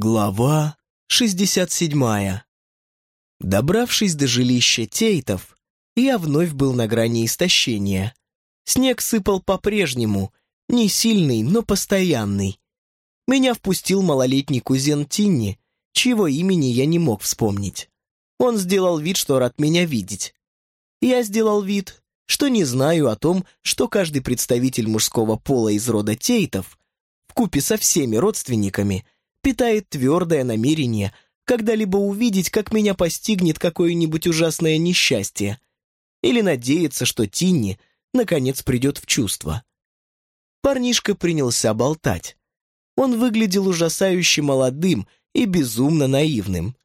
Глава 67. Добравшись до жилища Тейтов, я вновь был на грани истощения. Снег сыпал по-прежнему, не сильный, но постоянный. Меня впустил малолетний кузен Тинни, чьего имени я не мог вспомнить. Он сделал вид, что рад меня видеть. Я сделал вид, что не знаю о том, что каждый представитель мужского пола из рода Тейтов, вкупе со всеми родственниками, питает твердое намерение когда-либо увидеть, как меня постигнет какое-нибудь ужасное несчастье, или надеется, что Тинни наконец придет в чувство. Парнишка принялся болтать. Он выглядел ужасающе молодым и безумно наивным.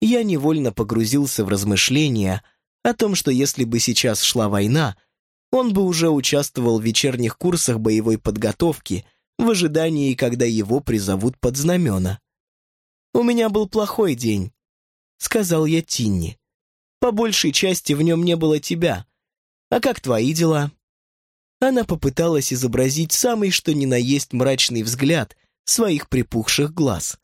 Я невольно погрузился в размышления о том, что если бы сейчас шла война, он бы уже участвовал в вечерних курсах боевой подготовки в ожидании, когда его призовут под знамена. «У меня был плохой день», — сказал я Тинни. «По большей части в нем не было тебя. А как твои дела?» Она попыталась изобразить самый что ни на есть мрачный взгляд своих припухших глаз.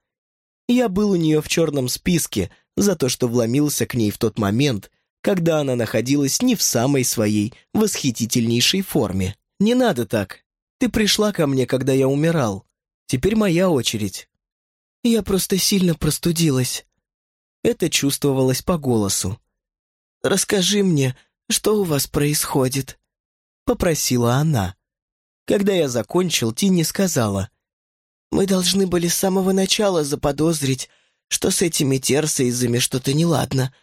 Я был у нее в черном списке за то, что вломился к ней в тот момент, когда она находилась не в самой своей восхитительнейшей форме. «Не надо так. Ты пришла ко мне, когда я умирал. Теперь моя очередь». Я просто сильно простудилась. Это чувствовалось по голосу. «Расскажи мне, что у вас происходит?» Попросила она. Когда я закончил, Тинни сказала. «Мы должны были с самого начала заподозрить, что с этими терсейзами что-то неладно.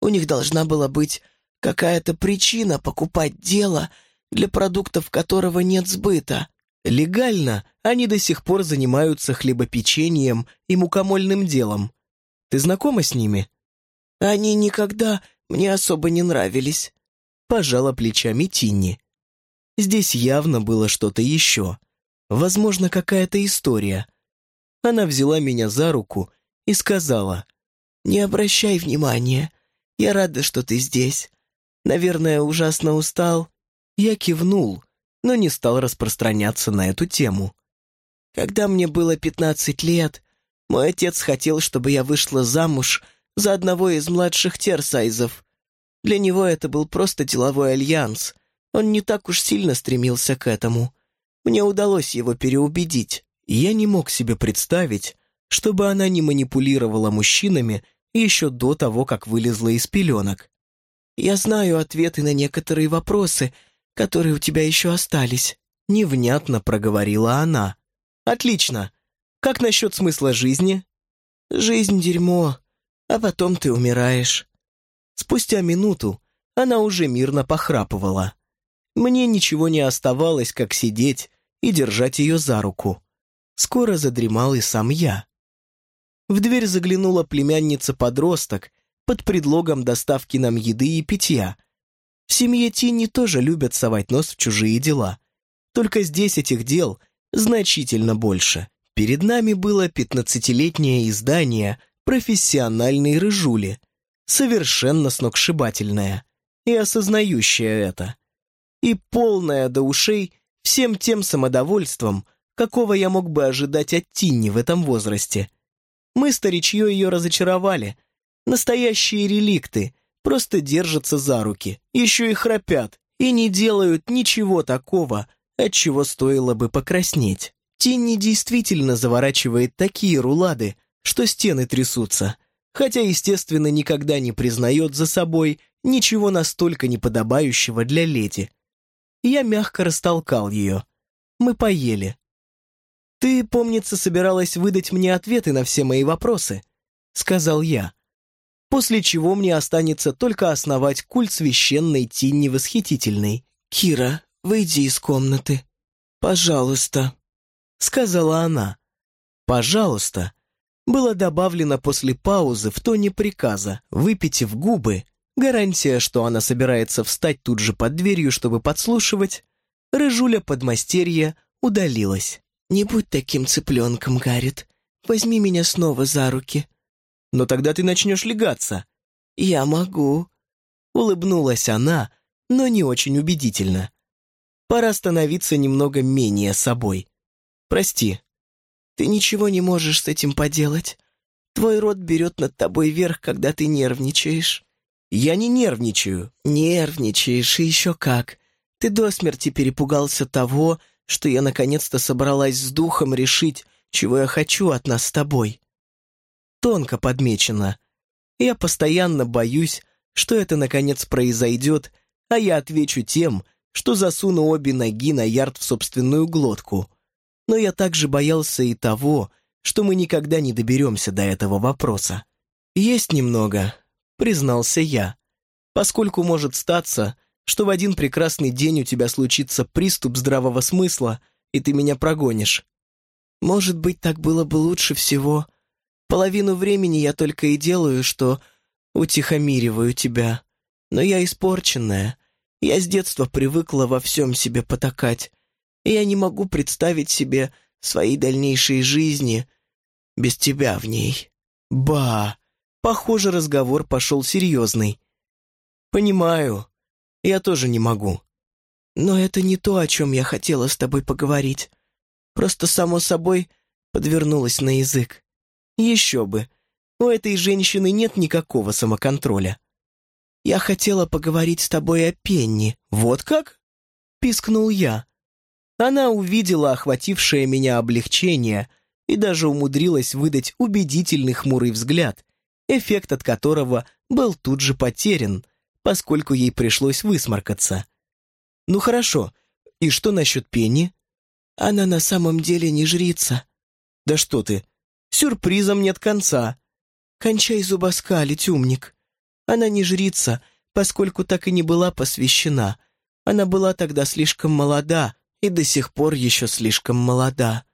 У них должна была быть какая-то причина покупать дело, для продуктов которого нет сбыта. Легально они до сих пор занимаются хлебопечением и мукомольным делом. Ты знакома с ними? Они никогда мне особо не нравились. Пожала плечами Тинни. Здесь явно было что-то еще. Возможно, какая-то история. Она взяла меня за руку и сказала, «Не обращай внимания. Я рада, что ты здесь. Наверное, ужасно устал». Я кивнул, но не стал распространяться на эту тему. Когда мне было пятнадцать лет, мой отец хотел, чтобы я вышла замуж за одного из младших терсайзов. Для него это был просто деловой альянс. Он не так уж сильно стремился к этому. Мне удалось его переубедить. Я не мог себе представить, чтобы она не манипулировала мужчинами еще до того, как вылезла из пеленок. Я знаю ответы на некоторые вопросы, которые у тебя еще остались», — невнятно проговорила она. «Отлично. Как насчет смысла жизни?» «Жизнь — дерьмо, а потом ты умираешь». Спустя минуту она уже мирно похрапывала. Мне ничего не оставалось, как сидеть и держать ее за руку. Скоро задремал и сам я. В дверь заглянула племянница-подросток под предлогом доставки нам еды и питья — в семье Тинни тоже любят совать нос в чужие дела. Только здесь этих дел значительно больше. Перед нами было пятнадцатилетнее издание профессиональной рыжули, совершенно сногсшибательное и осознающее это. И полное до ушей всем тем самодовольством, какого я мог бы ожидать от Тинни в этом возрасте. Мы, старичье, ее разочаровали. Настоящие реликты, просто держатся за руки, еще и храпят, и не делают ничего такого, от чего стоило бы покраснеть. Тинни действительно заворачивает такие рулады, что стены трясутся, хотя, естественно, никогда не признает за собой ничего настолько неподобающего для леди. Я мягко растолкал ее. Мы поели. «Ты, помнится, собиралась выдать мне ответы на все мои вопросы», — сказал я после чего мне останется только основать культ священной Тинни Восхитительной. «Кира, выйди из комнаты. Пожалуйста», — сказала она. «Пожалуйста» было добавлено после паузы в тоне приказа, выпитив губы, гарантия, что она собирается встать тут же под дверью, чтобы подслушивать, рыжуля подмастерья удалилась. «Не будь таким цыпленком, Гаррит. Возьми меня снова за руки», но тогда ты начнешь легаться». «Я могу», — улыбнулась она, но не очень убедительно. «Пора становиться немного менее собой. Прости». Ты ничего не можешь с этим поделать. Твой рот берет над тобой верх, когда ты нервничаешь». «Я не нервничаю». «Нервничаешь, и еще как. Ты до смерти перепугался того, что я наконец-то собралась с духом решить, чего я хочу от нас с тобой. Тонко подмечено. Я постоянно боюсь, что это наконец произойдет, а я отвечу тем, что засуну обе ноги на ярд в собственную глотку. Но я также боялся и того, что мы никогда не доберемся до этого вопроса. Есть немного, признался я, поскольку может статься, что в один прекрасный день у тебя случится приступ здравого смысла, и ты меня прогонишь. Может быть, так было бы лучше всего. Половину времени я только и делаю, что утихомириваю тебя. Но я испорченная. Я с детства привыкла во всем себе потакать. И я не могу представить себе своей дальнейшей жизни без тебя в ней. Ба! Похоже, разговор пошел серьезный. Понимаю. Я тоже не могу. Но это не то, о чем я хотела с тобой поговорить. Просто, само собой, подвернулась на язык. Еще бы. У этой женщины нет никакого самоконтроля. Я хотела поговорить с тобой о Пенни. Вот как? Пискнул я. Она увидела охватившее меня облегчение и даже умудрилась выдать убедительный хмурый взгляд, эффект от которого был тут же потерян, поскольку ей пришлось высморкаться. «Ну хорошо, и что насчет Пенни?» «Она на самом деле не жрица». «Да что ты, сюрпризом нет конца». «Кончай зубоскалить, умник. Она не жрица, поскольку так и не была посвящена. Она была тогда слишком молода и до сих пор еще слишком молода.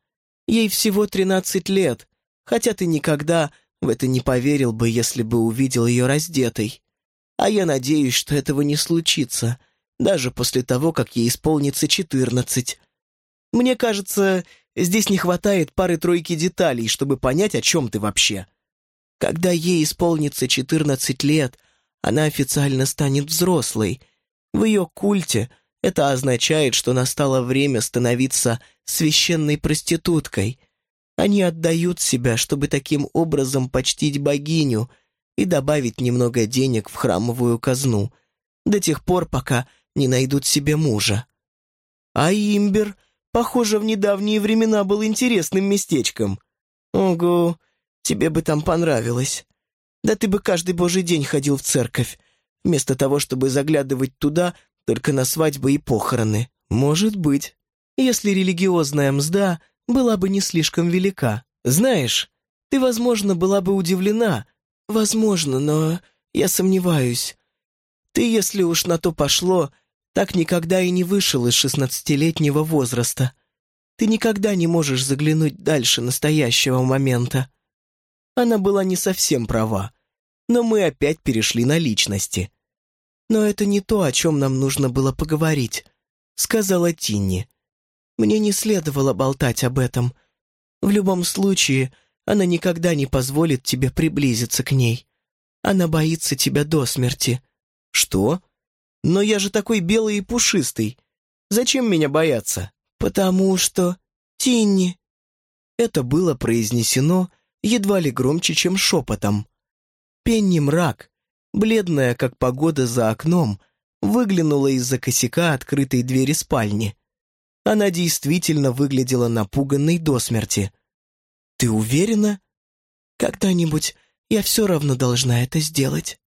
Ей всего тринадцать лет, хотя ты никогда в это не поверил бы, если бы увидел ее раздетой. А я надеюсь, что этого не случится, даже после того, как ей исполнится четырнадцать. Мне кажется, здесь не хватает пары-тройки деталей, чтобы понять, о чем ты вообще. Когда ей исполнится четырнадцать лет, она официально станет взрослой. В ее культе это означает, что настало время становиться священной проституткой. Они отдают себя, чтобы таким образом почтить богиню — и добавить немного денег в храмовую казну, до тех пор, пока не найдут себе мужа. А Имбер, похоже, в недавние времена был интересным местечком. Ого, тебе бы там понравилось. Да ты бы каждый божий день ходил в церковь, вместо того, чтобы заглядывать туда только на свадьбы и похороны. Может быть, если религиозная мзда была бы не слишком велика. Знаешь, ты, возможно, была бы удивлена, «Возможно, но я сомневаюсь. Ты, если уж на то пошло, так никогда и не вышел из шестнадцатилетнего возраста. Ты никогда не можешь заглянуть дальше настоящего момента». Она была не совсем права, но мы опять перешли на личности. «Но это не то, о чем нам нужно было поговорить», — сказала Тинни. «Мне не следовало болтать об этом. В любом случае, она никогда не позволит тебе приблизиться к ней. Она боится тебя до смерти». «Что? Но я же такой белый и пушистый. Зачем меня бояться?» «Потому что... Тинни...» Это было произнесено едва ли громче, чем шепотом. Пенни мрак, бледная, как погода за окном, выглянула из-за косяка открытой двери спальни. Она действительно выглядела напуганной до смерти. «Ты уверена?» «Когда-нибудь я все равно должна это сделать».